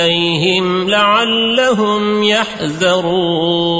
إليهم لعلهم يحذرون.